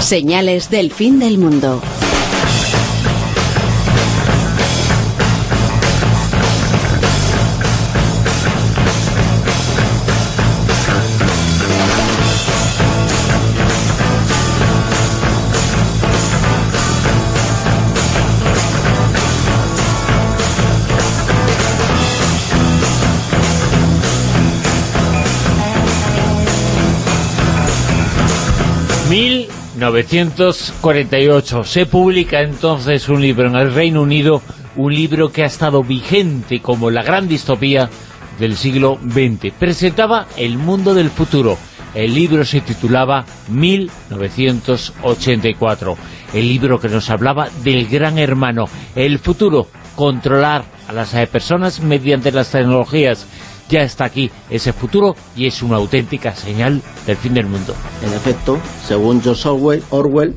Señales del fin del mundo. 1948 se publica entonces un libro en el Reino Unido, un libro que ha estado vigente como la gran distopía del siglo XX. Presentaba el mundo del futuro. El libro se titulaba 1984. El libro que nos hablaba del gran hermano. El futuro, controlar a las personas mediante las tecnologías ya está aquí ese futuro y es una auténtica señal del fin del mundo. En efecto, según George Orwell,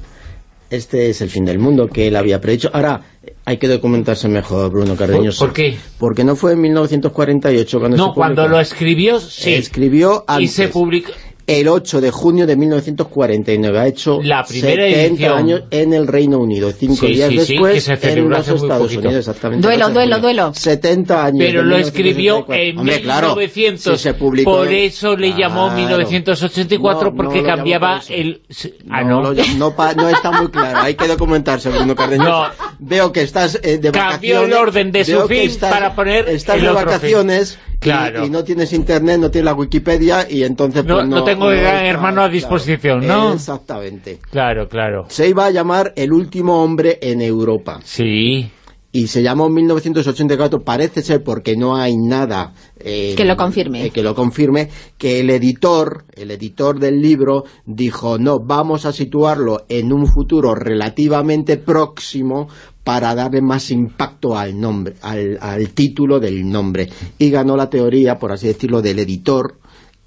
este es el fin del mundo que él había predicho. Ahora, hay que documentarse mejor, Bruno Cardeñoso. ¿Por, qué? Porque no fue en 1948 cuando no, cuando lo escribió, sí. Escribió antes. Y se publicó el 8 de junio de 1949. Ha hecho la 70 años en el Reino Unido. Cinco días después en los Estados Unidos. Exactamente. Duelo, duelo, duelo. 70 años. Pero lo escribió en 1900. se publicó por eso le llamó 1984 porque cambiaba el... Ah, no. No, está muy claro. Hay que documentarse, Bruno Cardeñoso. Veo que estás eh, de vacaciones. Cambió el orden de su fin para poner Estás de vacaciones y, no tienes internet, no tienes la Wikipedia y entonces... Pues, no, tengo gran hermano a disposición, ¿no? Exactamente. Claro, claro. Se iba a llamar El último hombre en Europa. Sí y se llamó 1984, parece ser porque no hay nada eh, que lo confirme eh, que lo confirme, que el editor, el editor del libro dijo, no, vamos a situarlo en un futuro relativamente próximo para darle más impacto al nombre, al, al título del nombre. Y ganó la teoría, por así decirlo, del editor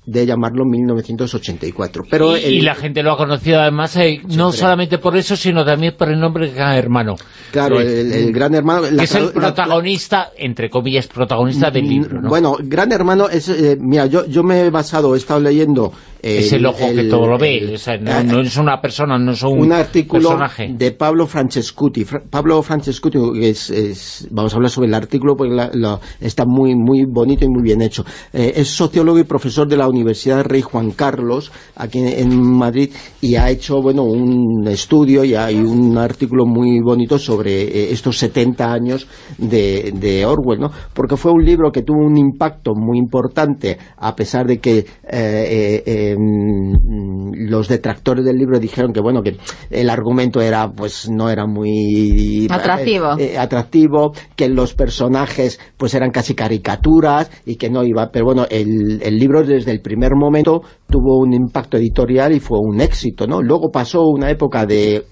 de llamarlo 1984. Pero y, la gente lo ha conocido además, eh, no solamente por eso, sino también por el nombre de Gran Hermano. Claro, el, Gran Hermano... que es el protagonista, entre comillas, protagonista del mm, libro, ¿no? Bueno, Gran Hermano es... Eh, mira, yo, yo me he basado, he estado leyendo... es el ojo que todo lo ve, no, es una persona, no es un, un artículo de Pablo Francescuti. Pablo Francescuti, es, vamos a hablar sobre el artículo porque está muy muy bonito y muy bien hecho. Eh, es sociólogo y profesor de la Universidad Rey Juan Carlos, aquí en, Madrid, y ha hecho bueno un estudio y hay un artículo muy bonito sobre eh, estos 70 años de, Orwell, ¿no? Porque fue un libro que tuvo un impacto muy importante, a pesar de que eh, los detractores del libro dijeron que bueno que el argumento era pues no era muy atractivo, atractivo que los personajes pues eran casi caricaturas y que no iba, pero bueno, el, el libro desde el primer momento tuvo un impacto editorial y fue un éxito, ¿no? Luego pasó una época de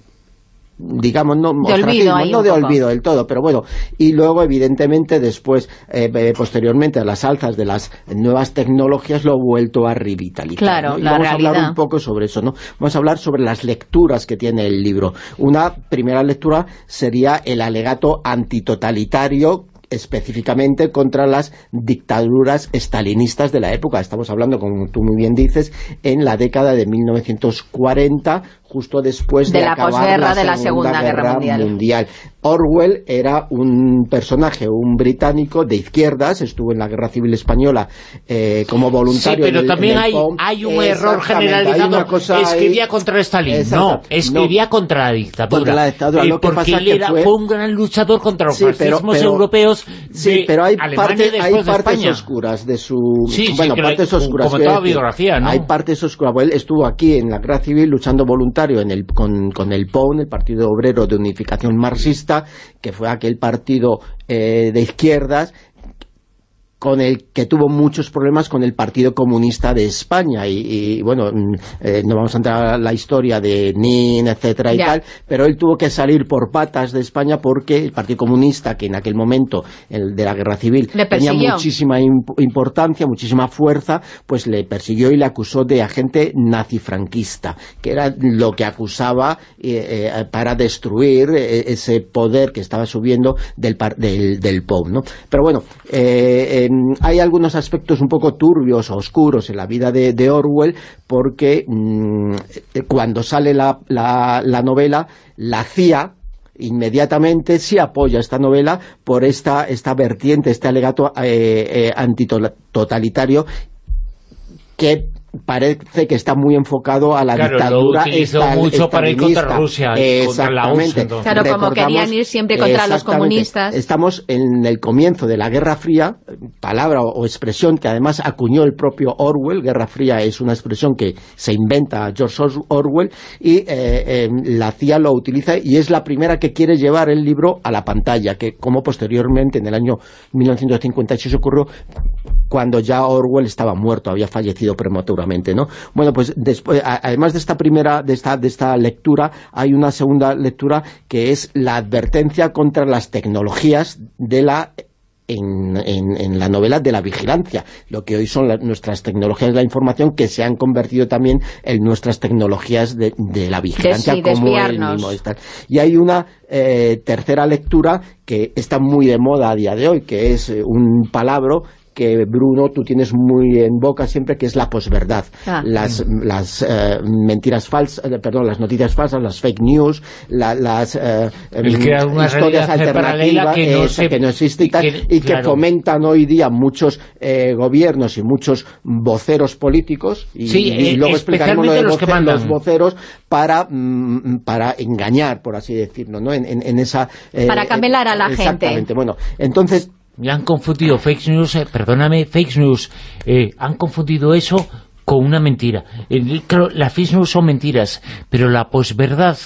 digamos, no de olvido, no de olvido del todo, pero bueno, y luego evidentemente después, eh, eh, posteriormente a las alzas de las nuevas tecnologías lo ha vuelto a revitalizar. Claro, y vamos a hablar un poco sobre eso, ¿no? Vamos a hablar sobre las lecturas que tiene el libro. Una primera lectura sería el alegato antitotalitario específicamente contra las dictaduras estalinistas de la época. Estamos hablando, como tú muy bien dices, en la década de 1940, justo después de, la acabar la, de la Segunda Guerra, mundial. Orwell era un personaje, un británico de izquierdas, estuvo en la Guerra Civil Española eh, como voluntario. Sí, pero también hay, hay, un error generalizado. escribía contra Stalin. No, escribía contra la dictadura. la dictadura. Lo que porque él era, fue... un gran luchador contra los fascismos europeos Sí, pero hay, parte, hay partes oscuras de su... Sí, bueno, sí, partes oscuras. Como toda biografía, ¿no? Hay partes oscuras. Él estuvo aquí en la Guerra Civil luchando voluntario en el, con, con el POUN, el Partido Obrero de Unificación Marxista, que fue aquel partido eh, de izquierdas con el que tuvo muchos problemas con el Partido Comunista de España. Y, bueno, mm, eh, no vamos a entrar a la historia de Nin, etcétera y tal, pero él tuvo que salir por patas de España porque el Partido Comunista, que en aquel momento el de la Guerra Civil tenía muchísima importancia, muchísima fuerza, pues le persiguió y le acusó de agente nazifranquista, que era lo que acusaba eh, eh, para destruir ese poder que estaba subiendo del, del, del POM, ¿no? Pero bueno, eh, hay algunos aspectos un poco turbios o oscuros en la vida de, Orwell porque mm, cuando sale la, la novela, la CIA inmediatamente sí apoya esta novela por esta, esta vertiente, este alegato eh, eh, antitotalitario que parece que está muy enfocado a la claro, dictadura lo mucho para ir contra Rusia contra la URSS claro, como querían ir siempre contra los comunistas. Estamos en el comienzo de la Guerra Fría palabra o expresión que además acuñó el propio Orwell. Guerra Fría es una expresión que se inventa George Orwell y eh, eh, la CIA lo utiliza y es la primera que quiere llevar el libro a la pantalla que como posteriormente en el año 1956 ocurrió cuando ya Orwell estaba muerto, había fallecido prematuramente, ¿no? Bueno, pues después, además de esta primera, de esta, de esta lectura, hay una segunda lectura que es la advertencia contra las tecnologías de la en, en, la novela de la vigilancia, lo que hoy son nuestras tecnologías de la información que se han convertido también en nuestras tecnologías de, la vigilancia como el mismo Y hay una eh, tercera lectura que está muy de moda a día de hoy, que es eh, un palabra que Bruno tú tienes muy en boca siempre que es la posverdad ah. las, las eh, mentiras falsas eh, perdón, las noticias falsas, las fake news las eh, historias alternativas que no, que no, existe y, tal, que, y que fomentan hoy día muchos gobiernos y muchos voceros políticos y, luego explicaremos lo de los, los voceros para, mm, para engañar, por así decirlo, ¿no? En, en, esa... para camelar a la gente. Exactamente, bueno, entonces me han confundido fake news, eh, perdóname, fake news, eh, han confundido eso con una mentira. claro, las fake news son mentiras, pero la posverdad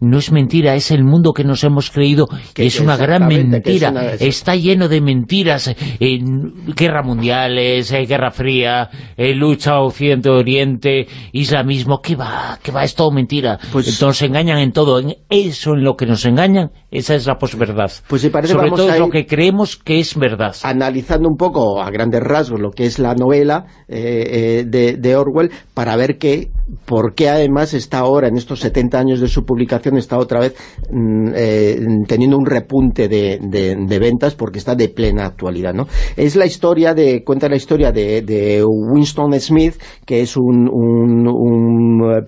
no es mentira, es el mundo que nos hemos creído, que es una gran mentira, está lleno de mentiras, guerra mundiales, eh, guerra fría, eh, lucha occidente-oriente, islamismo, ¿qué va? ¿Qué va? Es todo mentira. Pues, nos engañan en todo, en eso en lo que nos engañan, esa es la posverdad. Pues parece Sobre todo es lo que creemos que es verdad. Analizando un poco a grandes rasgos lo que es la novela eh, de, de Orwell, para ver que por qué además está ahora, en estos 70 años de su publicación, está otra vez mm, eh, teniendo un repunte de, ventas porque está de plena actualidad, ¿no? Es la historia de, cuenta la historia de, Winston Smith, que es un,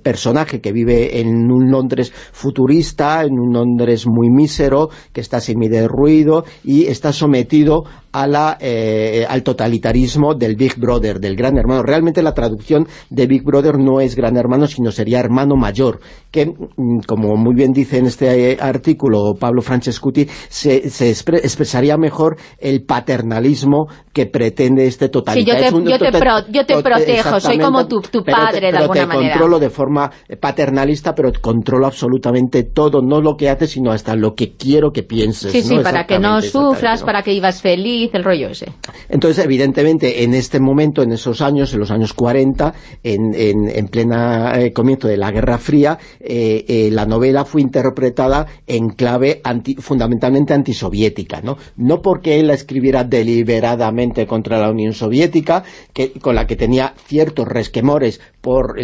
personaje que vive en un Londres futurista, en un Londres muy mísero, que está sin de ruido y está sometido a la, eh, al totalitarismo del Big Brother, del Gran Hermano. Realmente la traducción de Big Brother no es Gran Hermano, sino sería Hermano Mayor, que, mm, como muy bien dice en este eh, artículo Pablo Francescuti, se, se expresaría mejor el paternalismo que pretende este totalitarismo. yo te, yo te, protejo, soy como tu, tu padre de alguna manera. te controlo de forma paternalista, pero controlo absolutamente todo, no lo que haces, sino hasta lo que quiero que pienses. Sí, sí, para que no sufras, para que vivas feliz, Entonces, evidentemente, en este momento, en esos años, en los años 40, en, en, plena eh, comienzo de la Guerra Fría, eh, eh, la novela fue interpretada en clave anti, fundamentalmente antisoviética, ¿no? No porque él la escribiera deliberadamente contra la Unión Soviética, que, con la que tenía ciertos resquemores por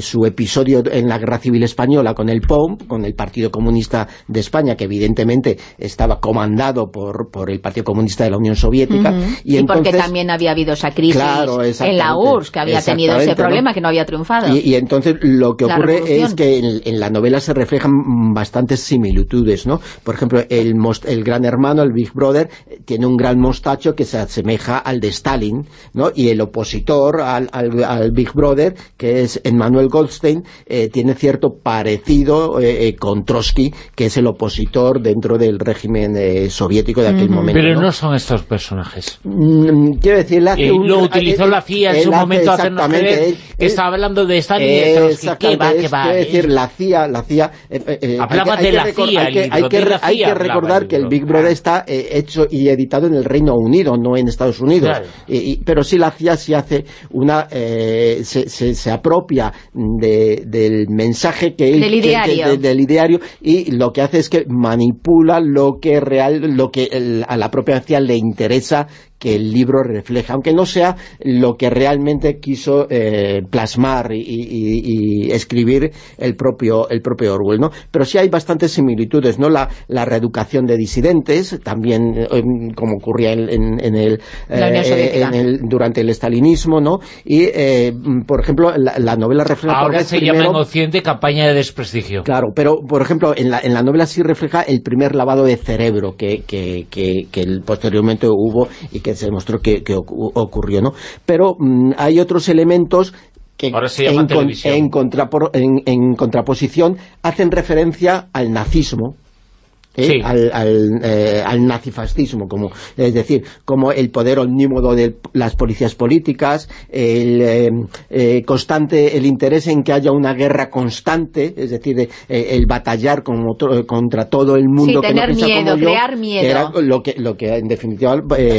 su episodio en la Guerra Civil Española con el POM, con el Partido Comunista de España, que evidentemente estaba comandado por, por el Partido Comunista de la Unión Soviética. y, porque también había habido esa crisis en la URSS, que había tenido ese problema, que no había triunfado. Y, entonces lo que ocurre es que en, la novela se reflejan bastantes similitudes, ¿no? Por ejemplo, el, el gran hermano, el Big Brother, tiene un gran mostacho que se asemeja al de Stalin, ¿no? Y el opositor al, al, Big Brother, que es Emmanuel Goldstein, eh, tiene cierto parecido eh, eh, con Trotsky, que es el opositor dentro del régimen soviético de aquel momento. Pero no son estos personajes. Mm, quiero decir, hace un, lo utilizó la CIA en su momento que estaba hablando de Stalin y de ¿Qué va, qué va? Quiero decir, la CIA... La CIA eh, eh, Hablaba de la CIA, hay que, hay que recordar que el Big Brother está eh, hecho y editado en el Reino Unido, no en Estados Unidos. pero sí la CIA sí hace una... se, se, se, apropia de, del mensaje que del ideario. del ideario y lo que hace es que manipula lo que real lo que a la propia CIA le interesa Teresa que el libro refleja, aunque no sea lo que realmente quiso eh, plasmar y, escribir el propio, el propio Orwell, ¿no? Pero sí hay bastantes similitudes, ¿no? La, la reeducación de disidentes, también eh, como ocurría en, el, eh, durante el estalinismo, ¿no? Y, por ejemplo, la, novela refleja... Ahora se llama en Occidente campaña de desprestigio. Claro, pero, por ejemplo, en la, en la novela sí refleja el primer lavado de cerebro que, que, que, posteriormente hubo y que se demostró que, ocurrió, ¿no? Pero mm, hay otros elementos que en, contraposición hacen referencia al nazismo, ¿eh? al, al, eh, al, nazifascismo, como, es decir, como el poder omnímodo de las policías políticas, el eh, eh constante, el interés en que haya una guerra constante, es decir, el batallar como contra todo el mundo que tener miedo, crear miedo. era lo que, lo que en definitiva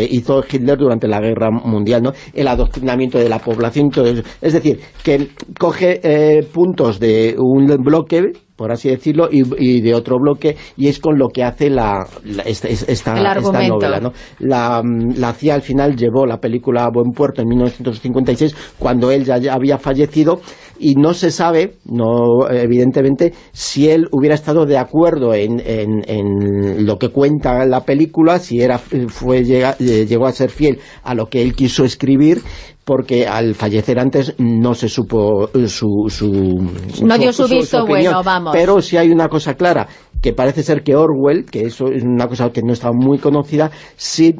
hizo Hitler durante la guerra mundial, ¿no? el adoctrinamiento de la población, todo eso. es decir, que coge puntos de un bloque por así decirlo, y, de otro bloque, y es con lo que hace la, esta, esta, novela. ¿no? La, la CIA al final llevó la película a buen puerto en 1956, cuando él ya, había fallecido, y no se sabe, no evidentemente, si él hubiera estado de acuerdo en, en, lo que cuenta la película, si era fue llegó a ser fiel a lo que él quiso escribir, porque al fallecer antes no se supo su, su no dio su, visto bueno, vamos. Pero si hay una cosa clara, que parece ser que Orwell, que eso es una cosa que no estaba muy conocida, sí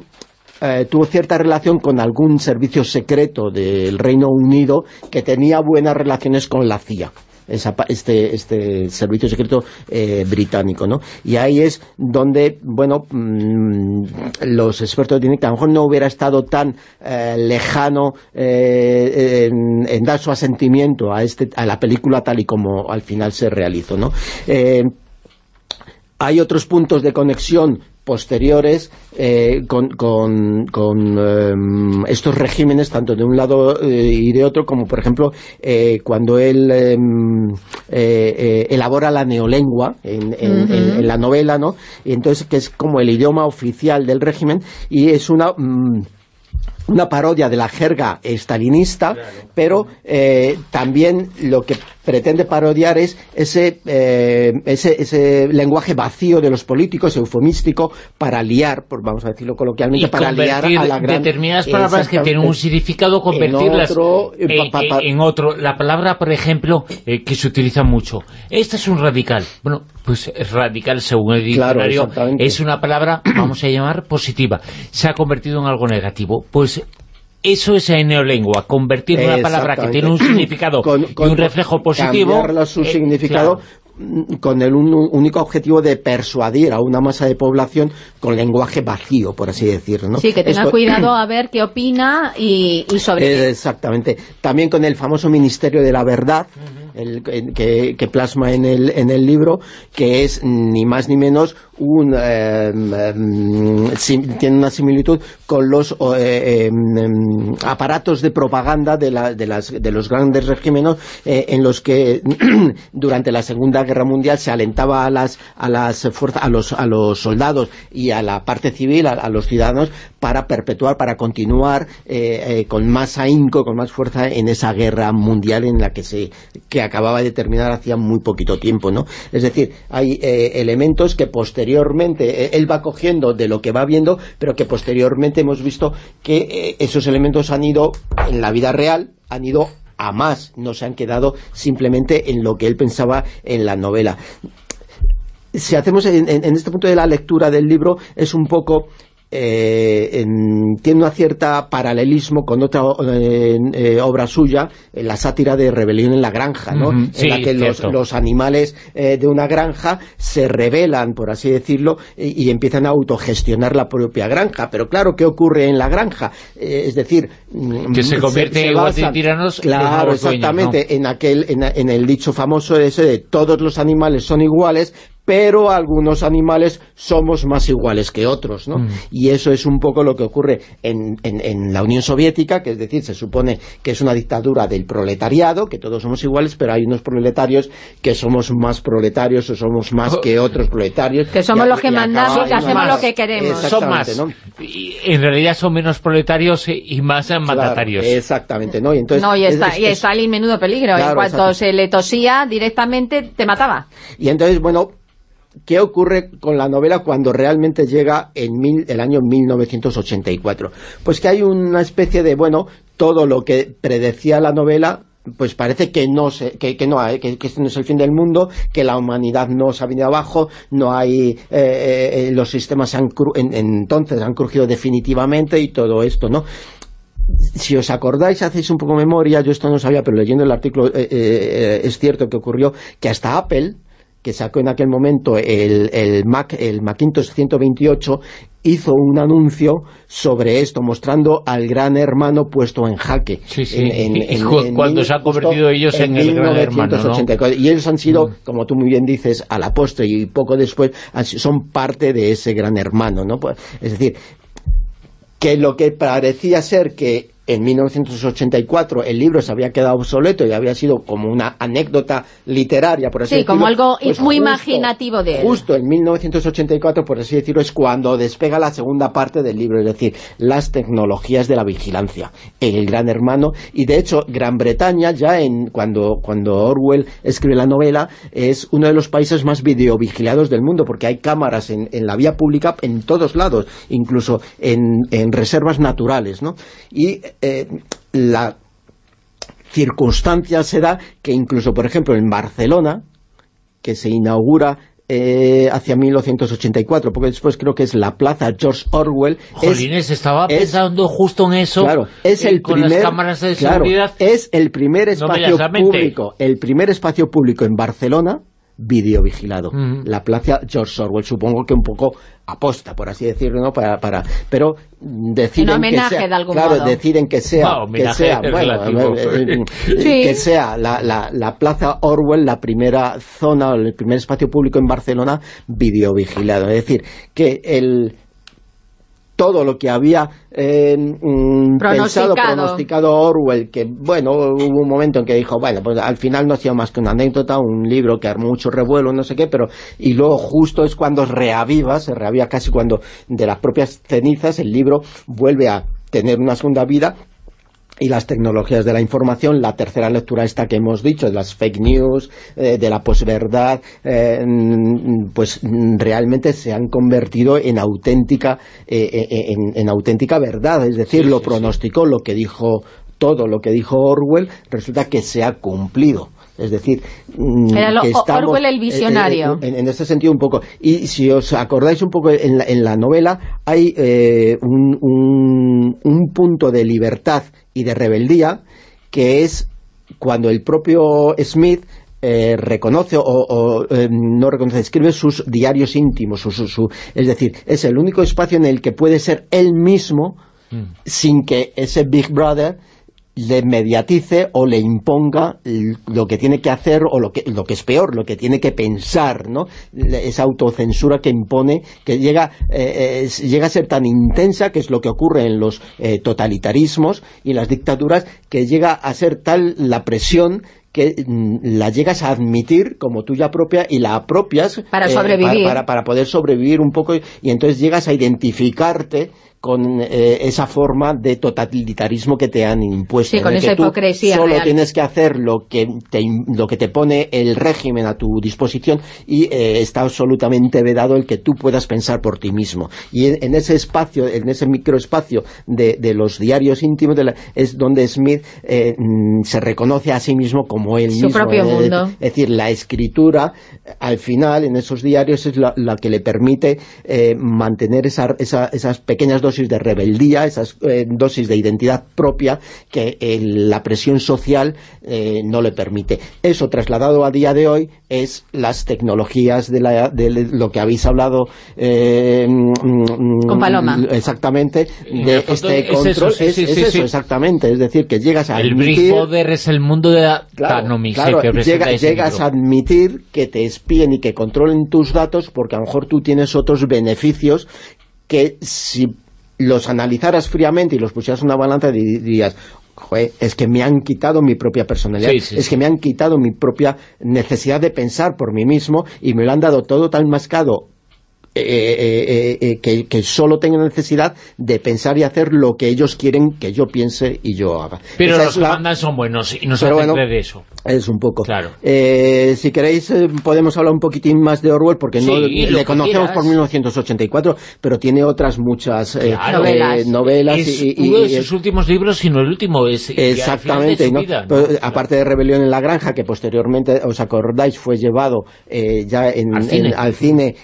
eh, tuvo cierta relación con algún servicio secreto del Reino Unido que tenía buenas relaciones con la CIA este, este servicio secreto eh, británico, ¿no? Y ahí es donde, bueno, mm, los expertos dicen que a lo mejor no hubiera estado tan eh, lejano eh, en, dar su asentimiento a, este, a la película tal y como al final se realizó, ¿no? hay otros puntos de conexión posteriores eh, con, em, estos regímenes, tanto de un lado eh, y de otro, como por ejemplo eh, cuando él elabora la neolengua en, la novela, ¿no? Y entonces que es como el idioma oficial del régimen y es una... Mm, una parodia de la jerga estalinista, pero también lo que pretende parodiar es ese, eh, ese, ese, lenguaje vacío de los políticos, eufemístico, para liar, por, vamos a decirlo coloquialmente, para liar a la gran... determinadas palabras que tienen un significado, convertirlas en otro, La palabra, por ejemplo, eh, que se utiliza mucho. Este es un radical. Bueno, pues radical, según el diccionario, es una palabra, vamos a llamar, positiva. Se ha convertido en algo negativo. Pues eso es en neolengua, convertir una palabra que tiene un significado y un reflejo positivo... Cambiarla su eh, significado con el único objetivo de persuadir a una masa de población con lenguaje vacío, por así decirlo. Sí, que tenga cuidado a ver qué opina y, sobre Exactamente. También con el famoso Ministerio de la Verdad, el, que, que, plasma en el, en el libro, que es ni más ni menos un, em, em, tiene una similitud con los eh, em, aparatos de propaganda de, la, de, las, de los grandes regímenes eh, en los que durante la Segunda Guerra Mundial se alentaba a las a las fuerzas, a los, a los soldados y a la parte civil, a, los ciudadanos, para perpetuar, para continuar eh, con más ahínco, con más fuerza en esa guerra mundial en la que se que acababa de terminar hacía muy poquito tiempo, ¿no? Es decir, hay elementos que posteriormente posteriormente eh, él va cogiendo de lo que va viendo, pero que posteriormente hemos visto que eh, esos elementos han ido, en la vida real, han ido a más, no se han quedado simplemente en lo que él pensaba en la novela. Si hacemos en, en este punto de la lectura del libro, es un poco eh, tiene una cierta paralelismo con otra eh, eh, obra suya, la sátira de Rebelión en la Granja, ¿no? en la que los, animales de una granja se rebelan, por así decirlo, y, empiezan a autogestionar la propia granja. Pero claro, ¿qué ocurre en la granja? es decir... Que se convierte en tiranos Claro, exactamente, en, aquel, en, el dicho famoso ese de todos los animales son iguales, pero algunos animales somos más iguales que otros, ¿no? Mm. Y eso es un poco lo que ocurre en, en, la Unión Soviética, que es decir, se supone que es una dictadura del proletariado, que todos somos iguales, pero hay unos proletarios que somos más proletarios o somos más que otros proletarios. Que somos los que mandamos y hacemos lo que queremos. Son más. ¿no? Y en realidad son menos proletarios y más mandatarios. Exactamente, ¿no? Y, entonces, no, y, está, y Stalin menudo peligro. en cuanto se le tosía directamente, te mataba. Y entonces, bueno, ¿Qué ocurre con la novela cuando realmente llega en el año 1984? Pues que hay una especie de, bueno, todo lo que predecía la novela pues parece que no se, que, que no hay, que, este no es el fin del mundo, que la humanidad no se ha venido abajo, no hay eh, eh, los sistemas han entonces han crujido definitivamente y todo esto, ¿no? si os acordáis, hacéis un poco memoria, yo esto no sabía, pero leyendo el artículo eh, es cierto que ocurrió que hasta Apple que sacó en aquel momento el, el, Mac, el Macintosh 128, hizo un anuncio sobre esto, mostrando al gran hermano puesto en jaque. Sí, sí. cuando se han convertido ellos en, el gran hermano, Y ellos han sido, mm. como tú muy bien dices, a la postre y poco después, son parte de ese gran hermano, ¿no? Pues, es decir, que lo que parecía ser que en 1984 el libro se había quedado obsoleto y había sido como una anécdota literaria, por así decirlo. Sí, como algo pues muy imaginativo de él. Justo en 1984, por así decirlo, es cuando despega la segunda parte del libro, es decir, las tecnologías de la vigilancia, el gran hermano, y de hecho Gran Bretaña ya en cuando, cuando Orwell escribe la novela es uno de los países más videovigilados del mundo, porque hay cámaras en, la vía pública en todos lados, incluso en, en reservas naturales, ¿no? Y eh, la circunstancia se da que incluso, por ejemplo, en Barcelona, que se inaugura eh, hacia 1984, porque después creo que es la plaza George Orwell. Jolines, estaba pensando justo en eso, claro, es el primer, es el primer espacio público, el primer espacio público en Barcelona videovigilado. La plaza George Orwell, supongo que un poco aposta, por así decirlo, ¿no? Para, para, pero deciden que sea, claro, deciden que sea, que sea, bueno, eh, eh, que sea la, la, la, Plaza Orwell la primera zona, el primer espacio público en Barcelona videovigilado. Es decir, que el todo lo que había eh, mm, pensado, pronosticado. Orwell, que bueno, hubo un momento en que dijo, bueno, pues al final no ha sido más que una anécdota, un libro que armó mucho revuelo, no sé qué, pero y luego justo es cuando reaviva, se reaviva casi cuando de las propias cenizas el libro vuelve a tener una segunda vida y las tecnologías de la información, la tercera lectura esta que hemos dicho, de las fake news, eh, de la posverdad, eh, pues realmente se han convertido en auténtica, eh, en, auténtica verdad, es decir, lo pronosticó, lo que dijo todo lo que dijo Orwell, resulta que se ha cumplido. Es decir, mm, Orwell el visionario. en, ese sentido un poco. Y si os acordáis un poco, en la, en la novela hay un, un punto de libertad y de rebeldía, que es cuando el propio Smith eh, reconoce o, eh, no reconoce, escribe sus diarios íntimos, su, es decir, es el único espacio en el que puede ser él mismo mm. sin que ese Big Brother le mediatice o le imponga lo que tiene que hacer o lo que, lo que es peor, lo que tiene que pensar, ¿no? Esa autocensura que impone, que llega, eh, llega a ser tan intensa, que es lo que ocurre en los eh, totalitarismos y las dictaduras, que llega a ser tal la presión que mm, la llegas a admitir como tuya propia y la apropias para, eh, sobrevivir. para, para, poder sobrevivir un poco y entonces llegas a identificarte con eh, esa forma de totalitarismo que te han impuesto. Sí, con esa hipocresía Solo tienes que hacer lo que, te, lo que te pone el régimen a tu disposición y eh, está absolutamente vedado el que tú puedas pensar por ti mismo. Y en, ese espacio, en ese microespacio de, de los diarios íntimos es donde Smith eh, mm, se reconoce a sí mismo como él Su mismo. propio mundo. Es decir, la escritura al final en esos diarios es la, que le permite mantener esa, esas pequeñas dosis de rebeldía, esas eh, dosis de identidad propia que la presión social eh, no le permite. Eso trasladado a día de hoy es las tecnologías de, lo que habéis hablado mm, con Paloma. Exactamente, de este control. Es eso, exactamente. Es decir, que llegas a el admitir... El Poder es el mundo de la claro, que llegas a admitir que te espíen y que controlen tus datos porque a lo mejor tú tienes otros beneficios que si los analizaras fríamente y los pusieras en una balanza dirías, es que me han quitado mi propia personalidad, es que me han quitado mi propia necesidad de pensar por mí mismo y me lo han dado todo tan mascado eh, eh, eh, que, que, solo tengo necesidad de pensar y hacer lo que ellos quieren que yo piense y yo haga. Pero los la... son buenos y no se bueno, de eso. Es un poco. Claro. si queréis podemos hablar un poquitín más de Orwell porque no le conocemos por 1984, pero tiene otras muchas novelas. y, uno de sus últimos libros, sino el último. Es, exactamente. aparte de Rebelión en la Granja, que posteriormente, os acordáis, fue llevado ya en, al cine, en, al cine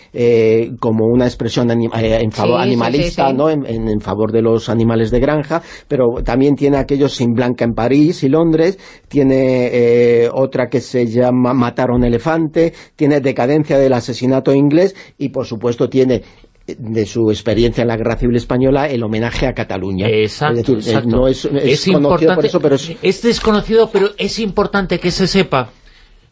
como una expresión eh, en favor animalista, ¿no? En, favor de los animales de granja, pero también tiene aquellos sin Blanca en París y Londres, tiene eh, otra que se llama Matar a un elefante, tiene Decadencia del asesinato inglés y por supuesto tiene de su experiencia en la Guerra Civil Española el homenaje a Cataluña. Exacto, es No es, eso, pero es desconocido, pero es importante que se sepa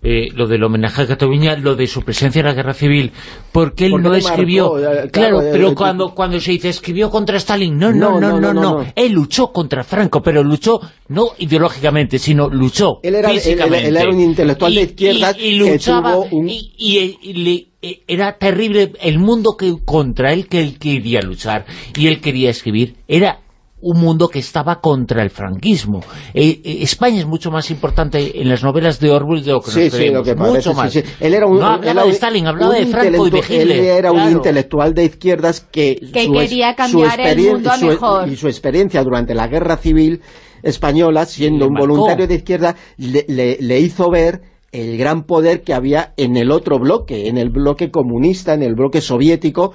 eh, lo del homenaje a Cataluña, lo de su presencia en la guerra civil, porque él no escribió... Eh, claro, pero cuando, cuando se dice escribió contra Stalin, no no no, no, no, él luchó contra Franco, pero luchó no ideológicamente, sino luchó él era, físicamente. Él, era un intelectual de izquierda y, luchaba, y, eh, era terrible el mundo que contra él que él quería luchar, y él quería escribir, era un mundo que estaba contra el franquismo. Eh, eh, España es mucho más importante en las novelas de Orwell de lo que nos sí, lo que mucho más. Él era un, no hablaba de Stalin, hablaba de Franco y de Hitler. Él era un intelectual de izquierdas que, que quería cambiar el mundo a mejor. y su experiencia durante la Guerra Civil española, siendo un voluntario de izquierda, le, le hizo ver el gran poder que había en el otro bloque, en el bloque comunista, en el bloque soviético,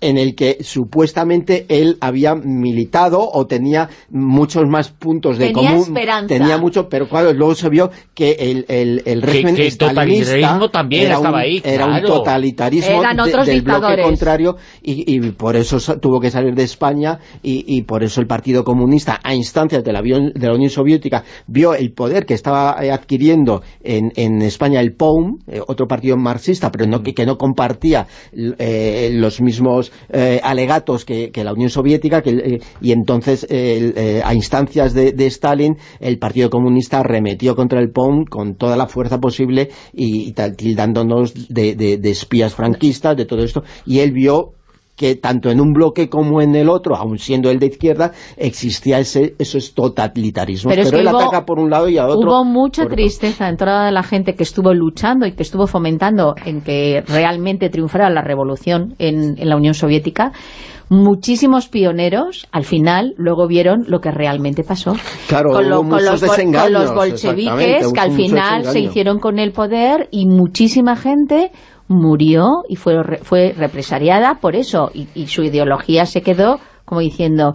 en el que supuestamente él había militado o tenía muchos más puntos de tenía común. Esperanza. Tenía mucho, pero claro, luego se vio que el, el, el régimen que, totalitarismo también era estaba un, ahí, Era un totalitarismo del bloque contrario y, y, por eso tuvo que salir de España y, y, por eso el Partido Comunista, a instancias de la, de la Unión Soviética, vio el poder que estaba eh, adquiriendo en, en España el POUM, eh, otro partido marxista, pero no, que, que no compartía eh, los mismos eh, alegatos que, la Unión Soviética eh, y entonces eh, a instancias de, Stalin el Partido Comunista remetió contra el POM con toda la fuerza posible y, tildándonos de, de espías franquistas, de todo esto, y él vio que tanto en un bloque como en el otro, aun siendo el de izquierda, existía ese, esos totalitarismos. Pero, él ataca por un lado y a otro. Hubo mucha tristeza en toda la gente que estuvo luchando y que estuvo fomentando en que realmente triunfara la revolución en, la Unión Soviética muchísimos pioneros al final luego vieron lo que realmente pasó claro, con, los, con, los, bolcheviques que al final se hicieron con el poder y muchísima gente murió y fue, fue represaliada por eso y, su ideología se quedó como diciendo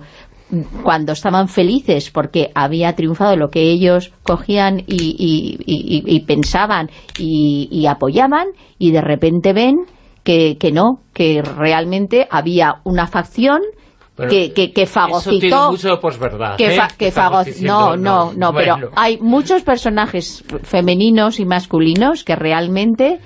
cuando estaban felices porque había triunfado lo que ellos cogían y, pensaban y, apoyaban y de repente ven que, que no, que realmente había una facción que, que, que, fagocitó... mucho de posverdad, que, ¿eh? no, no, no, pero hay muchos personajes femeninos y masculinos que realmente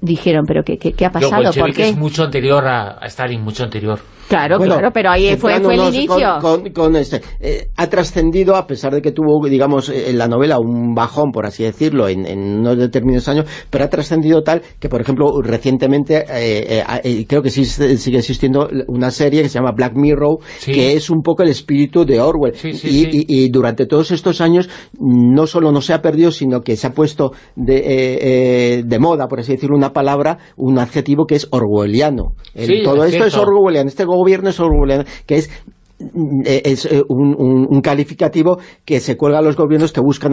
dijeron, pero ¿qué, qué, ha pasado? ¿Por qué? es mucho anterior a, a Stalin, mucho anterior. Claro, claro, pero ahí fue, el inicio. Con, este, eh, ha trascendido, a pesar de que tuvo, digamos, eh, en la novela un bajón, por así decirlo, en, en unos determinados años, pero ha trascendido tal que, por ejemplo, recientemente, eh, creo que sí, sigue existiendo una serie que se llama Black Mirror, que es un poco el espíritu de Orwell. y, y, durante todos estos años, no solo no se ha perdido, sino que se ha puesto de, de moda, por así decirlo, una palabra, un adjetivo que es orwelliano. todo esto es orwelliano. Este gobierno es que es es eh, un, calificativo que se cuelga a los gobiernos que buscan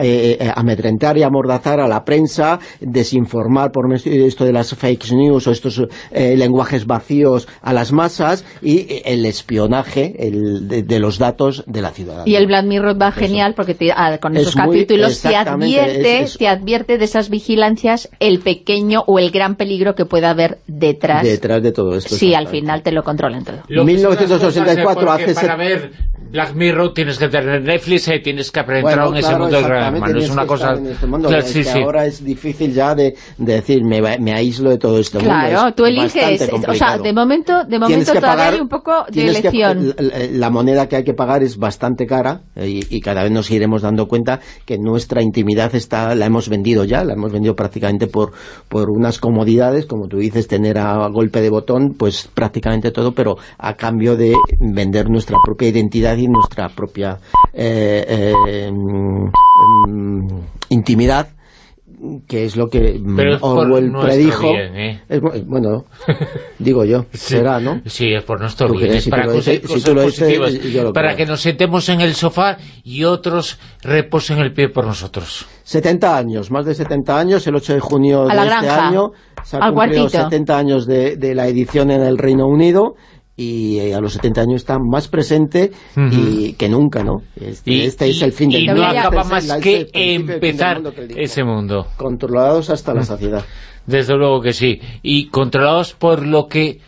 eh, amedrentar y amordazar a la prensa, desinformar por esto de las fake news o estos lenguajes vacíos a las masas y el espionaje de, los datos de la ciudadanía. Y el Black Mirror va genial porque ah, con esos capítulos te advierte, te advierte de esas vigilancias el pequeño o el gran peligro que pueda haber detrás. Detrás de todo esto. Sí, al final te lo controlan todo. 1984 hace... Para ver Black Mirror tienes que tener Netflix y tienes que aprender en ese mundo de Gran Es una cosa... Este ahora es difícil ya de, decir, me, me, aíslo de todo esto. Claro, tú eliges, o sea, de momento, de momento todavía hay un poco de elección. la moneda que hay que pagar es bastante cara y, y, cada vez nos iremos dando cuenta que nuestra intimidad está la hemos vendido ya, la hemos vendido prácticamente por, por unas comodidades, como tú dices, tener a golpe de botón, pues prácticamente todo, pero a cambio de vender nuestra propia identidad y nuestra propia eh, eh, mm, intimidad que es lo que Orwell predijo. ¿eh? bueno, digo yo, será, ¿no? Sí, es por nuestro bien, es para para que nos sentemos en el sofá y otros reposen el pie por nosotros. 70 años, más de 70 años, el 8 de junio de este año se han cumplido 70 años de, de la edición en el Reino Unido y eh, a los 70 años está más presente y que nunca, ¿no? Este, este es el fin del mundo. Y no acaba más que empezar ese mundo. Controlados hasta la saciedad. Desde luego que sí. Y controlados por lo que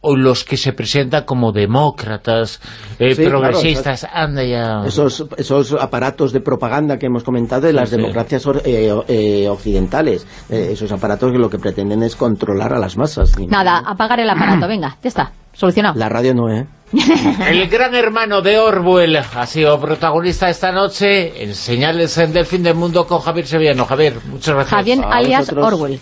o los que se presentan como demócratas, eh, progresistas, anda ya... Esos, esos aparatos de propaganda que hemos comentado de las democracias eh, occidentales, esos aparatos que lo que pretenden es controlar a las masas. Nada, apagar el aparato, venga, ya está. Solucionado. La radio no, ¿eh? El gran hermano de Orwell ha sido protagonista esta noche en Señales del Fin del Mundo con Javier Sevillano. Javier, muchas gracias. Javier alias Orwell.